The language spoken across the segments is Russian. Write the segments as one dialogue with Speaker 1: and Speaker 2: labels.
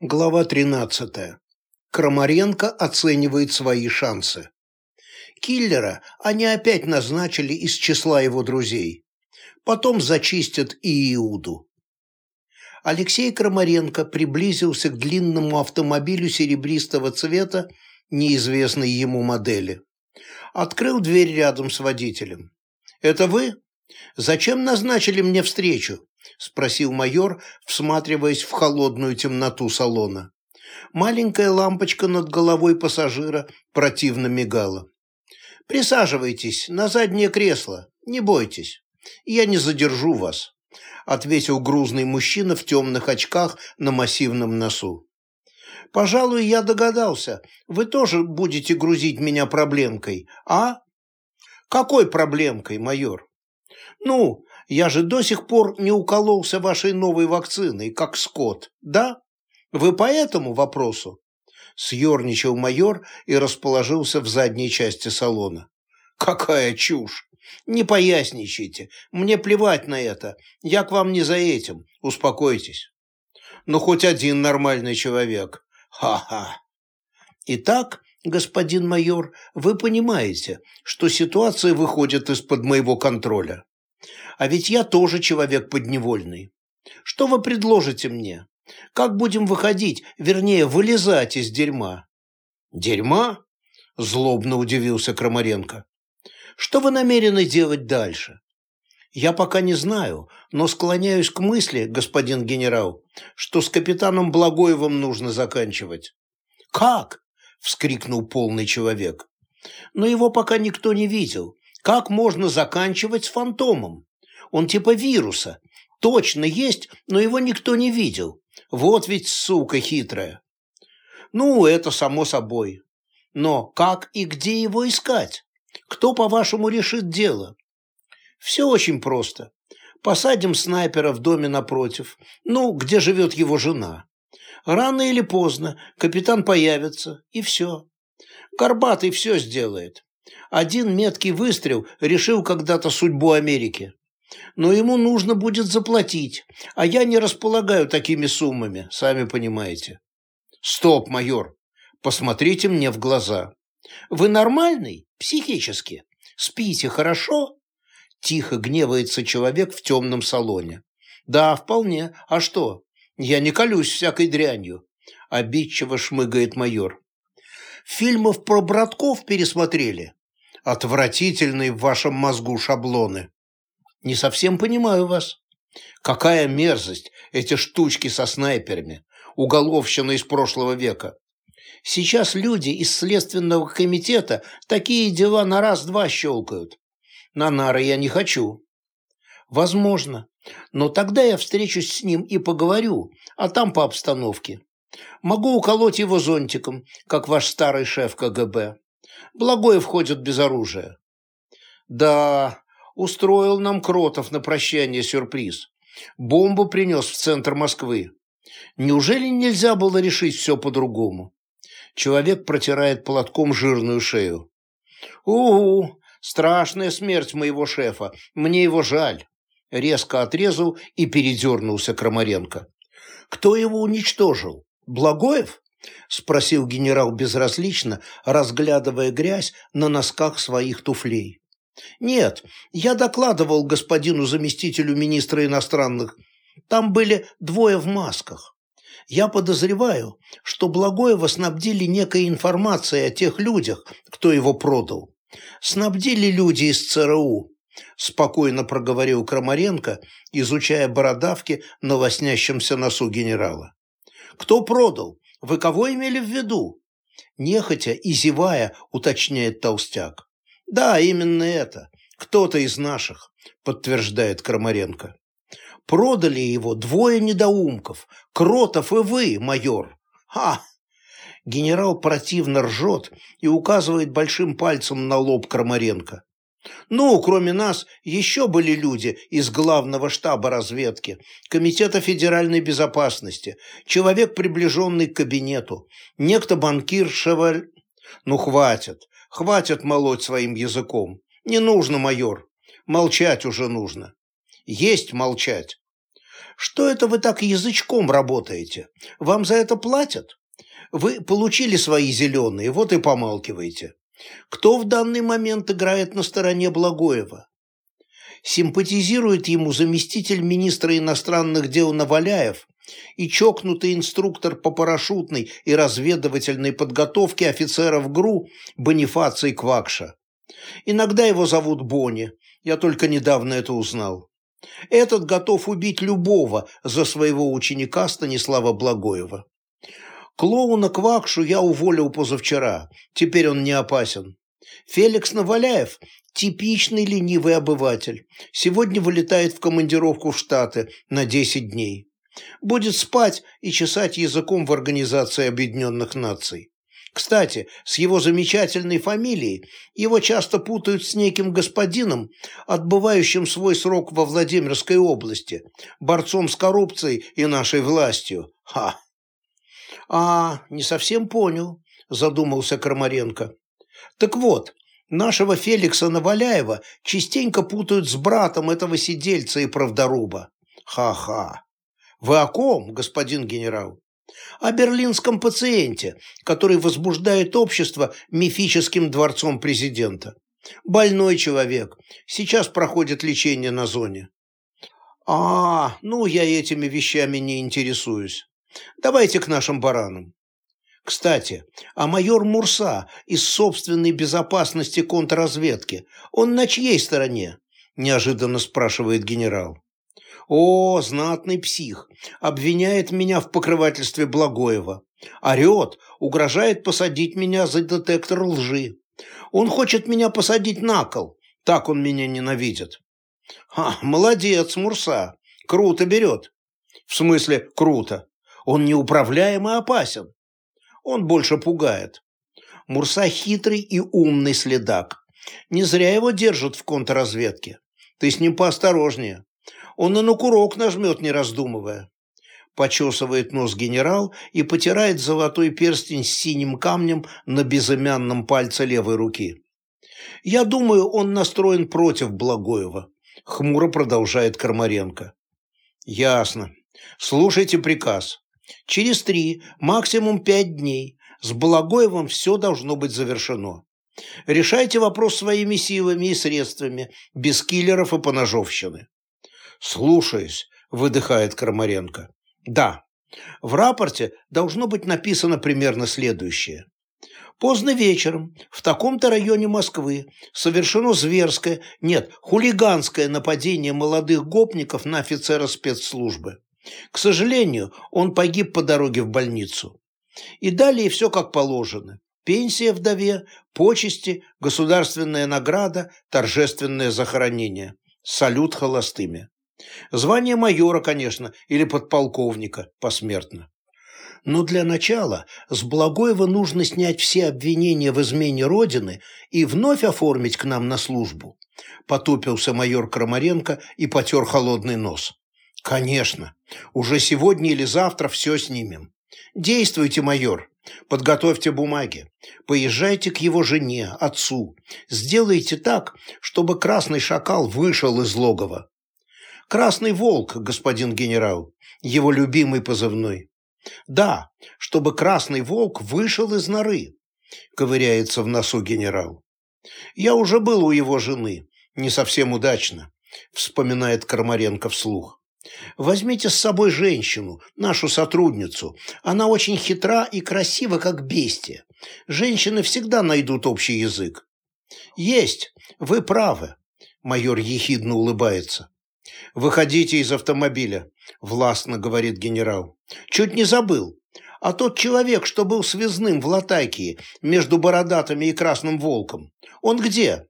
Speaker 1: Глава 13. Крамаренко оценивает свои шансы. Киллера они опять назначили из числа его друзей. Потом зачистят и Иуду. Алексей Крамаренко приблизился к длинному автомобилю серебристого цвета неизвестной ему модели. Открыл дверь рядом с водителем. «Это вы? Зачем назначили мне встречу?» – спросил майор, всматриваясь в холодную темноту салона. Маленькая лампочка над головой пассажира противно мигала. «Присаживайтесь на заднее кресло, не бойтесь, я не задержу вас», – ответил грузный мужчина в темных очках на массивном носу. «Пожалуй, я догадался, вы тоже будете грузить меня проблемкой, а?» «Какой проблемкой, майор?» «Ну, я же до сих пор не укололся вашей новой вакциной, как скот, да? Вы по этому вопросу?» Съерничал майор и расположился в задней части салона. «Какая чушь! Не поясничайте, мне плевать на это, я к вам не за этим, успокойтесь. Ну, хоть один нормальный человек. Ха-ха!» Итак, господин майор, вы понимаете, что ситуация выходит из-под моего контроля. А ведь я тоже человек подневольный. Что вы предложите мне? Как будем выходить, вернее, вылезать из дерьма? Дерьма? Злобно удивился Крамаренко. Что вы намерены делать дальше? Я пока не знаю, но склоняюсь к мысли, господин генерал, что с капитаном Благоевым нужно заканчивать. Как? вскрикнул полный человек. Но его пока никто не видел. Как можно заканчивать с фантомом? Он типа вируса. Точно есть, но его никто не видел. Вот ведь сука хитрая. Ну, это само собой. Но как и где его искать? Кто, по-вашему, решит дело? Все очень просто. Посадим снайпера в доме напротив, ну, где живет его жена. Рано или поздно капитан появится, и все. Горбатый все сделает. Один меткий выстрел решил когда-то судьбу Америки но ему нужно будет заплатить, а я не располагаю такими суммами, сами понимаете. Стоп, майор, посмотрите мне в глаза. Вы нормальный, психически? Спите хорошо? Тихо гневается человек в темном салоне. Да, вполне. А что? Я не колюсь всякой дрянью. Обидчиво шмыгает майор. Фильмов про братков пересмотрели? Отвратительные в вашем мозгу шаблоны. Не совсем понимаю вас. Какая мерзость, эти штучки со снайперами, уголовщина из прошлого века. Сейчас люди из Следственного комитета такие дела на раз-два щелкают. На нары я не хочу. Возможно. Но тогда я встречусь с ним и поговорю, а там по обстановке. Могу уколоть его зонтиком, как ваш старый шеф КГБ. Благое входит без оружия. Да, устроил нам Кротов на прощание сюрприз. Бомбу принес в центр Москвы. Неужели нельзя было решить все по-другому? Человек протирает платком жирную шею. «Угу, страшная смерть моего шефа, мне его жаль». Резко отрезал и передернулся Крамаренко. «Кто его уничтожил? Благоев?» – спросил генерал безразлично, разглядывая грязь на носках своих туфлей. Нет, я докладывал господину заместителю министра иностранных. Там были двое в масках. Я подозреваю, что Благоева снабдили некой информацией о тех людях, кто его продал. Снабдили люди из ЦРУ, спокойно проговорил Крамаренко, изучая бородавки на лоснящемся носу генерала. Кто продал? Вы кого имели в виду? Нехотя и зевая, уточняет толстяк. Да, именно это. Кто-то из наших, подтверждает Крамаренко. Продали его двое недоумков, Кротов и вы, майор. Ха! Генерал противно ржет и указывает большим пальцем на лоб Крамаренко. Ну, кроме нас, еще были люди из главного штаба разведки, Комитета федеральной безопасности, человек, приближенный к кабинету, некто банкир Шеваль... Ну, хватит, Хватит молоть своим языком. Не нужно, майор. Молчать уже нужно. Есть молчать. Что это вы так язычком работаете? Вам за это платят? Вы получили свои зеленые, вот и помалкиваете. Кто в данный момент играет на стороне Благоева? Симпатизирует ему заместитель министра иностранных дел Наваляев и чокнутый инструктор по парашютной и разведывательной подготовке офицеров ГРУ Бонифаций Квакша. Иногда его зовут Бони, я только недавно это узнал. Этот готов убить любого за своего ученика Станислава Благоева. Клоуна Квакшу я уволил позавчера, теперь он не опасен. Феликс Наваляев – типичный ленивый обыватель. Сегодня вылетает в командировку в Штаты на 10 дней. Будет спать и чесать языком в Организации Объединенных Наций. Кстати, с его замечательной фамилией его часто путают с неким господином, отбывающим свой срок во Владимирской области, борцом с коррупцией и нашей властью. Ха! «А, не совсем понял», – задумался Крамаренко. «Так вот, нашего Феликса Наваляева частенько путают с братом этого сидельца и правдоруба. Ха-ха! Вы о ком, господин генерал?» о берлинском пациенте, который возбуждает общество мифическим дворцом президента. Больной человек, сейчас проходит лечение на зоне. А, ну я этими вещами не интересуюсь. Давайте к нашим баранам. Кстати, а майор Мурса из собственной безопасности контрразведки, он на чьей стороне? Неожиданно спрашивает генерал. О, знатный псих, обвиняет меня в покрывательстве Благоева. Орет, угрожает посадить меня за детектор лжи. Он хочет меня посадить на кол, так он меня ненавидит. А, молодец, Мурса, круто берет. В смысле, круто. Он неуправляем и опасен. Он больше пугает. Мурса хитрый и умный следак. Не зря его держат в контрразведке. Ты с ним поосторожнее. Он и на курок нажмет, не раздумывая. Почесывает нос генерал и потирает золотой перстень с синим камнем на безымянном пальце левой руки. «Я думаю, он настроен против Благоева», — хмуро продолжает Кармаренко. «Ясно. Слушайте приказ. Через три, максимум пять дней с Балагоевым все должно быть завершено. Решайте вопрос своими силами и средствами, без киллеров и поножовщины. «Слушаюсь», – выдыхает Крамаренко. «Да, в рапорте должно быть написано примерно следующее. Поздно вечером в таком-то районе Москвы совершено зверское, нет, хулиганское нападение молодых гопников на офицера спецслужбы. К сожалению, он погиб по дороге в больницу. И далее все как положено. Пенсия вдове, почести, государственная награда, торжественное захоронение. Салют холостыми. Звание майора, конечно, или подполковника посмертно. Но для начала с Благоева нужно снять все обвинения в измене Родины и вновь оформить к нам на службу. Потупился майор Крамаренко и потер холодный нос. Конечно. Уже сегодня или завтра все снимем. Действуйте, майор. Подготовьте бумаги. Поезжайте к его жене, отцу. Сделайте так, чтобы красный шакал вышел из логова. Красный волк, господин генерал, его любимый позывной. Да, чтобы красный волк вышел из норы, ковыряется в носу генерал. Я уже был у его жены, не совсем удачно, вспоминает Кармаренко вслух. Возьмите с собой женщину, нашу сотрудницу. Она очень хитра и красива, как бестия. Женщины всегда найдут общий язык. Есть, вы правы. Майор ехидно улыбается. «Выходите из автомобиля», – властно говорит генерал. «Чуть не забыл. А тот человек, что был связным в Латакии между Бородатыми и Красным Волком, он где?»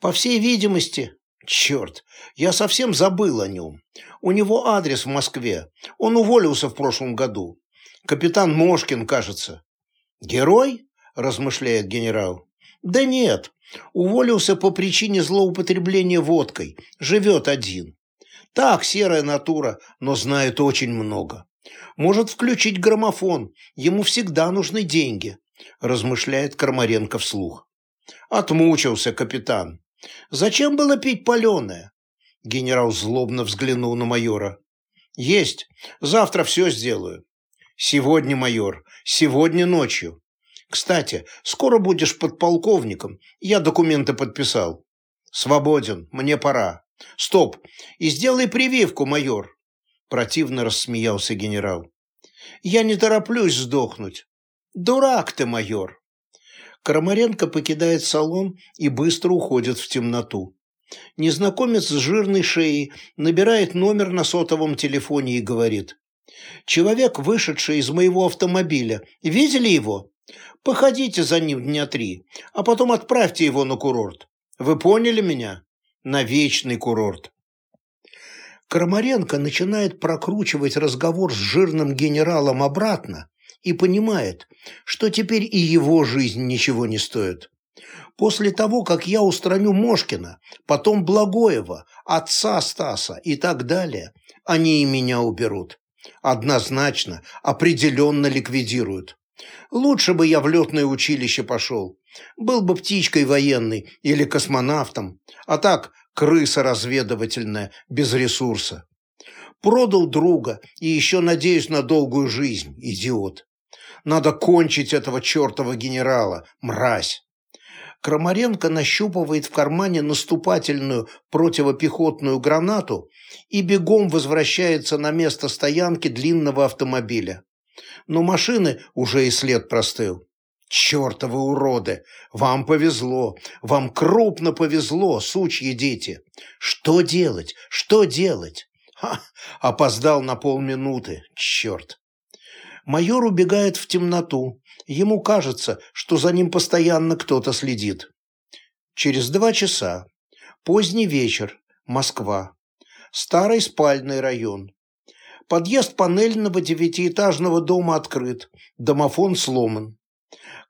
Speaker 1: «По всей видимости, Черт, я совсем забыл о нем. У него адрес в Москве. Он уволился в прошлом году. Капитан Мошкин, кажется. Герой? Размышляет генерал. Да нет, уволился по причине злоупотребления водкой. Живет один. Так, серая натура, но знает очень много. Может включить граммофон. Ему всегда нужны деньги. Размышляет Кармаренко вслух. Отмучился капитан. Зачем было пить паленое? Генерал злобно взглянул на майора. Есть. Завтра все сделаю. Сегодня, майор. Сегодня ночью. Кстати, скоро будешь подполковником. Я документы подписал. Свободен. Мне пора. Стоп. И сделай прививку, майор. Противно рассмеялся генерал. Я не тороплюсь сдохнуть. Дурак ты, майор. Крамаренко покидает салон и быстро уходит в темноту. Незнакомец с жирной шеей набирает номер на сотовом телефоне и говорит. «Человек, вышедший из моего автомобиля, видели его? Походите за ним дня три, а потом отправьте его на курорт. Вы поняли меня? На вечный курорт». Крамаренко начинает прокручивать разговор с жирным генералом обратно и понимает, что теперь и его жизнь ничего не стоит. После того, как я устраню Мошкина, потом Благоева, отца Стаса и так далее, они и меня уберут. Однозначно, определенно ликвидируют. Лучше бы я в летное училище пошел. Был бы птичкой военной или космонавтом, а так крыса разведывательная, без ресурса. Продал друга и еще надеюсь на долгую жизнь, идиот. Надо кончить этого чертова генерала, мразь. Крамаренко нащупывает в кармане наступательную противопехотную гранату и бегом возвращается на место стоянки длинного автомобиля. Но машины уже и след простыл. «Чертовы уроды! Вам повезло! Вам крупно повезло, сучьи дети! Что делать? Что делать?» Ха! Опоздал на полминуты, черт! Майор убегает в темноту. Ему кажется, что за ним постоянно кто-то следит. Через два часа. Поздний вечер. Москва. Старый спальный район. Подъезд панельного девятиэтажного дома открыт. Домофон сломан.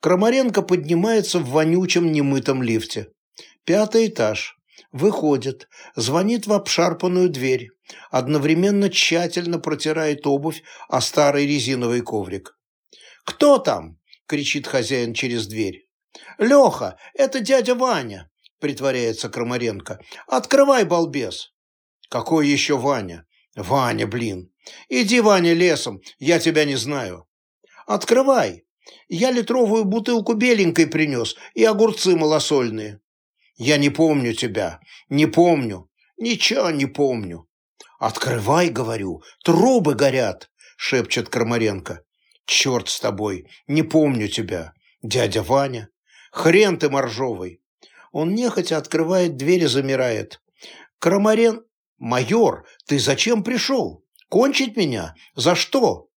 Speaker 1: Крамаренко поднимается в вонючем немытом лифте. Пятый этаж. Выходит, звонит в обшарпанную дверь, одновременно тщательно протирает обувь о старый резиновый коврик. «Кто там?» – кричит хозяин через дверь. «Леха, это дядя Ваня!» – притворяется Крамаренко. «Открывай, балбес!» «Какой еще Ваня?» «Ваня, блин! Иди, Ваня, лесом, я тебя не знаю!» «Открывай! Я литровую бутылку беленькой принес и огурцы малосольные!» Я не помню тебя, не помню, ничего не помню. Открывай, говорю, трубы горят, шепчет Крамаренко. Черт с тобой, не помню тебя, дядя Ваня. Хрен ты моржовый. Он нехотя открывает дверь и замирает. Крамарен... Майор, ты зачем пришел? Кончить меня? За что?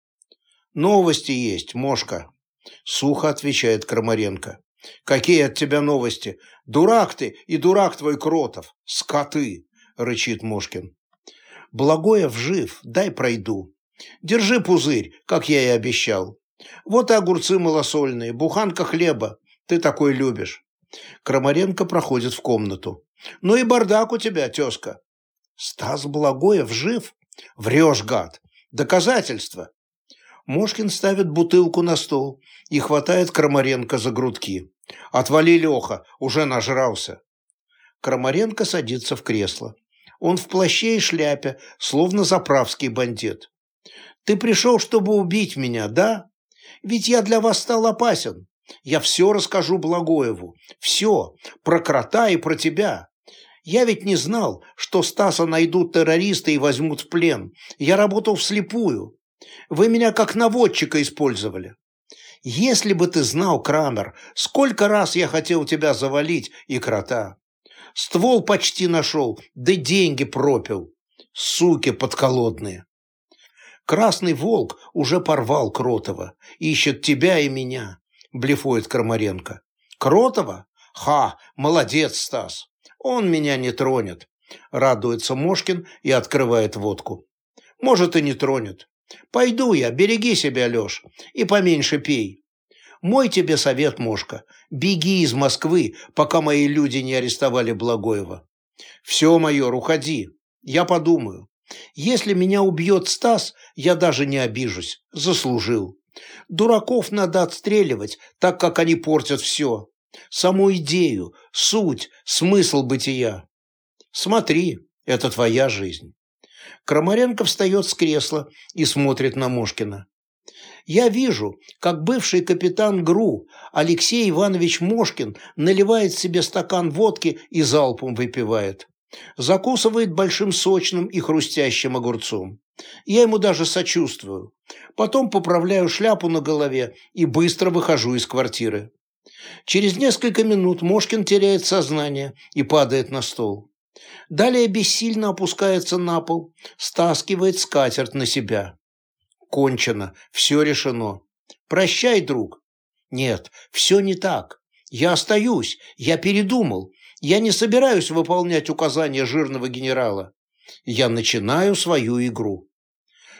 Speaker 1: Новости есть, Мошка. Сухо отвечает Крамаренко. «Какие от тебя новости? Дурак ты и дурак твой Кротов! Скоты!» – рычит Мошкин. «Благоев жив, дай пройду. Держи пузырь, как я и обещал. Вот и огурцы малосольные, буханка хлеба. Ты такой любишь». Крамаренко проходит в комнату. «Ну и бардак у тебя, тезка». «Стас Благоев жив? Врешь, гад! Доказательства!» Мошкин ставит бутылку на стол и хватает Крамаренко за грудки. «Отвали, Леха, уже нажрался». Крамаренко садится в кресло. Он в плаще и шляпе, словно заправский бандит. «Ты пришел, чтобы убить меня, да? Ведь я для вас стал опасен. Я все расскажу Благоеву. Все. Про крота и про тебя. Я ведь не знал, что Стаса найдут террористы и возьмут в плен. Я работал вслепую. Вы меня как наводчика использовали. Если бы ты знал, Крамер, сколько раз я хотел тебя завалить и крота. Ствол почти нашел, да деньги пропил. Суки подколодные. Красный волк уже порвал Кротова. Ищет тебя и меня, блефует Крамаренко. Кротова? Ха, молодец, Стас. Он меня не тронет. Радуется Мошкин и открывает водку. Может, и не тронет. Пойду я, береги себя, Леш, и поменьше пей. Мой тебе совет, Мошка, беги из Москвы, пока мои люди не арестовали Благоева. Все, майор, уходи, я подумаю. Если меня убьет Стас, я даже не обижусь, заслужил. Дураков надо отстреливать, так как они портят все. Саму идею, суть, смысл бытия. Смотри, это твоя жизнь. Крамаренко встает с кресла и смотрит на Мошкина. Я вижу, как бывший капитан ГРУ Алексей Иванович Мошкин наливает себе стакан водки и залпом выпивает. Закусывает большим сочным и хрустящим огурцом. Я ему даже сочувствую. Потом поправляю шляпу на голове и быстро выхожу из квартиры. Через несколько минут Мошкин теряет сознание и падает на стол. Далее бессильно опускается на пол, стаскивает скатерть на себя. Кончено, все решено. Прощай, друг. Нет, все не так. Я остаюсь, я передумал. Я не собираюсь выполнять указания жирного генерала. Я начинаю свою игру.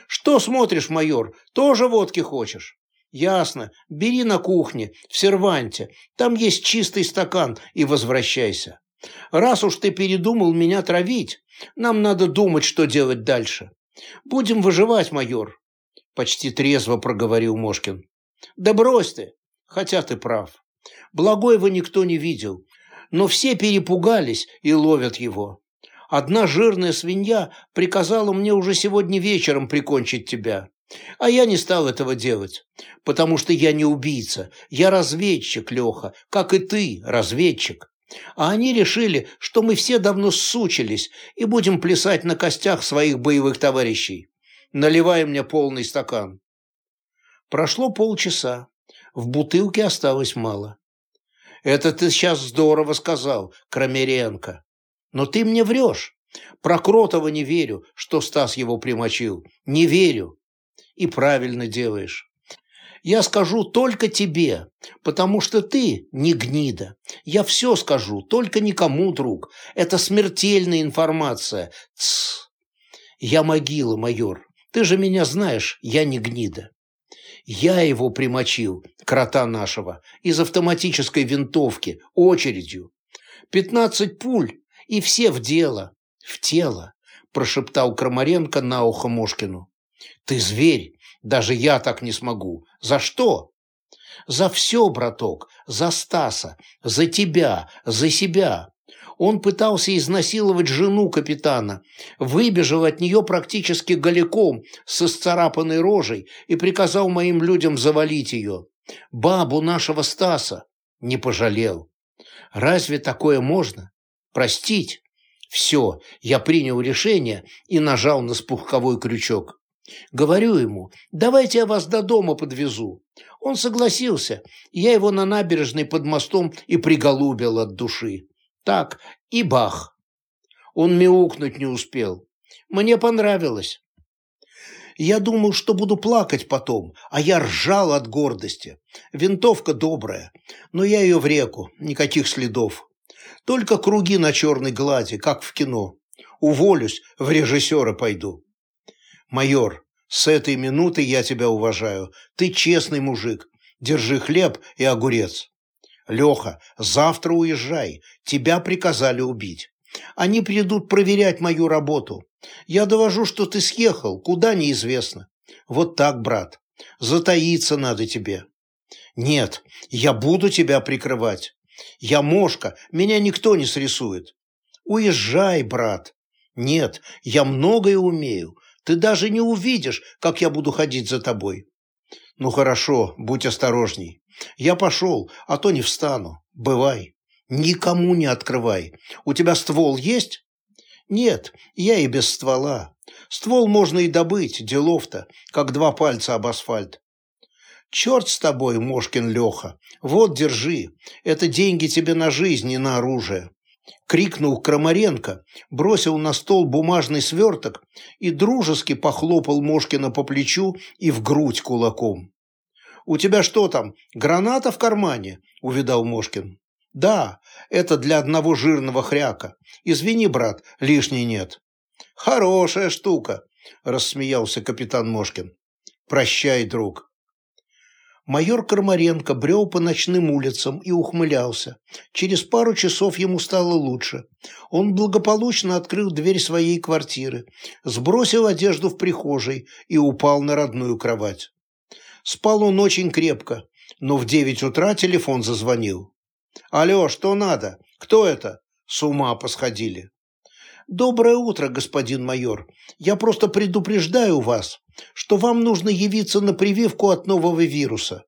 Speaker 1: Что смотришь, майор? Тоже водки хочешь? Ясно. Бери на кухне, в серванте. Там есть чистый стакан и возвращайся. Раз уж ты передумал меня травить, нам надо думать, что делать дальше. Будем выживать, майор. Почти трезво проговорил Мошкин. Да брось ты, хотя ты прав. Благоева никто не видел, но все перепугались и ловят его. Одна жирная свинья приказала мне уже сегодня вечером прикончить тебя. А я не стал этого делать, потому что я не убийца, я разведчик, Леха, как и ты, разведчик. А они решили, что мы все давно сучились и будем плясать на костях своих боевых товарищей. Наливай мне полный стакан. Прошло полчаса. В бутылке осталось мало. Это ты сейчас здорово сказал, Крамеренко. Но ты мне врешь. Про Кротова не верю, что Стас его примочил. Не верю. И правильно делаешь. Я скажу только тебе, потому что ты не гнида. Я все скажу, только никому, друг. Это смертельная информация. Тсс. Я могила, майор. Ты же меня знаешь, я не гнида. Я его примочил, крота нашего, из автоматической винтовки, очередью. Пятнадцать пуль, и все в дело, в тело, прошептал Крамаренко на ухо Мошкину. Ты зверь, даже я так не смогу. За что? За все, браток, за Стаса, за тебя, за себя. Он пытался изнасиловать жену капитана, выбежал от нее практически голиком с исцарапанной рожей и приказал моим людям завалить ее. Бабу нашего Стаса не пожалел. Разве такое можно? Простить? Все, я принял решение и нажал на спусковой крючок. Говорю ему, давайте я вас до дома подвезу. Он согласился, я его на набережной под мостом и приголубил от души. Так, и бах. Он мяукнуть не успел. Мне понравилось. Я думал, что буду плакать потом, а я ржал от гордости. Винтовка добрая, но я ее в реку, никаких следов. Только круги на черной глади, как в кино. Уволюсь, в режиссера пойду. Майор, с этой минуты я тебя уважаю. Ты честный мужик. Держи хлеб и огурец. Леха, завтра уезжай. Тебя приказали убить. Они придут проверять мою работу. Я довожу, что ты съехал, куда неизвестно. Вот так, брат. Затаиться надо тебе. Нет, я буду тебя прикрывать. Я мошка, меня никто не срисует. Уезжай, брат. Нет, я многое умею. Ты даже не увидишь, как я буду ходить за тобой. Ну хорошо, будь осторожней. Я пошел, а то не встану. Бывай. Никому не открывай. У тебя ствол есть? Нет, я и без ствола. Ствол можно и добыть, делов-то, как два пальца об асфальт. Черт с тобой, Мошкин Леха. Вот, держи. Это деньги тебе на жизнь и на оружие. Крикнул Крамаренко, бросил на стол бумажный сверток и дружески похлопал Мошкина по плечу и в грудь кулаком. «У тебя что там, граната в кармане?» – увидал Мошкин. «Да, это для одного жирного хряка. Извини, брат, лишней нет». «Хорошая штука», – рассмеялся капитан Мошкин. «Прощай, друг». Майор Кармаренко брел по ночным улицам и ухмылялся. Через пару часов ему стало лучше. Он благополучно открыл дверь своей квартиры, сбросил одежду в прихожей и упал на родную кровать. Спал он очень крепко, но в девять утра телефон зазвонил. «Алло, что надо? Кто это?» С ума посходили. «Доброе утро, господин майор. Я просто предупреждаю вас, что вам нужно явиться на прививку от нового вируса».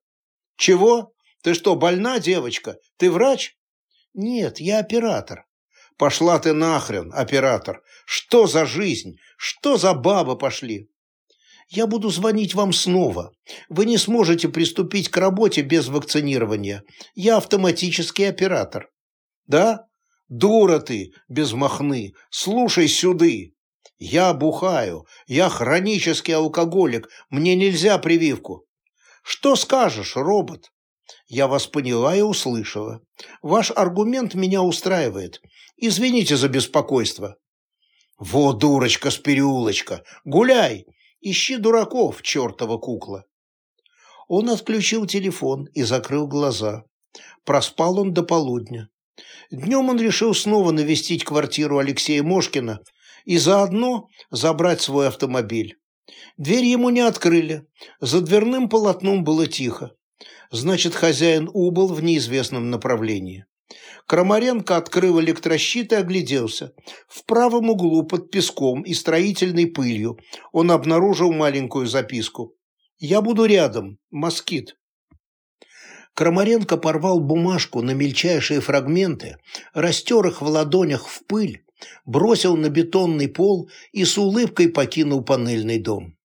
Speaker 1: «Чего? Ты что, больна, девочка? Ты врач?» «Нет, я оператор». «Пошла ты нахрен, оператор! Что за жизнь? Что за бабы пошли?» «Я буду звонить вам снова. Вы не сможете приступить к работе без вакцинирования. Я автоматический оператор». «Да? Дура ты, без махны, слушай сюды. Я бухаю, я хронический алкоголик, мне нельзя прививку. Что скажешь, робот? Я вас поняла и услышала. Ваш аргумент меня устраивает. Извините за беспокойство. Вот дурочка с переулочка, гуляй, ищи дураков, чертова кукла. Он отключил телефон и закрыл глаза. Проспал он до полудня. Днем он решил снова навестить квартиру Алексея Мошкина и заодно забрать свой автомобиль. Дверь ему не открыли, за дверным полотном было тихо. Значит, хозяин убыл в неизвестном направлении. Крамаренко открыл электрощит и огляделся. В правом углу под песком и строительной пылью он обнаружил маленькую записку. «Я буду рядом. Москит». Крамаренко порвал бумажку на мельчайшие фрагменты, растер их в ладонях в пыль, бросил на бетонный пол и с улыбкой покинул панельный дом.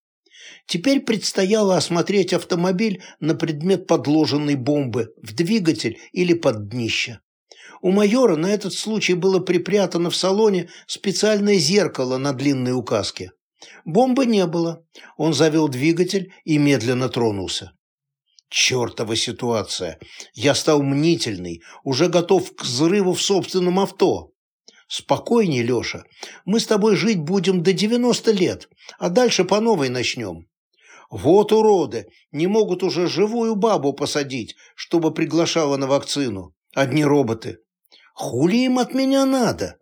Speaker 1: Теперь предстояло осмотреть автомобиль на предмет подложенной бомбы в двигатель или под днище. У майора на этот случай было припрятано в салоне специальное зеркало на длинной указке. Бомбы не было. Он завел двигатель и медленно тронулся. Чертова ситуация. Я стал мнительный, уже готов к взрыву в собственном авто. Спокойней, Леша. Мы с тобой жить будем до 90 лет, а дальше по новой начнем. Вот уроды, не могут уже живую бабу посадить, чтобы приглашала на вакцину. Одни роботы. Хули им от меня надо?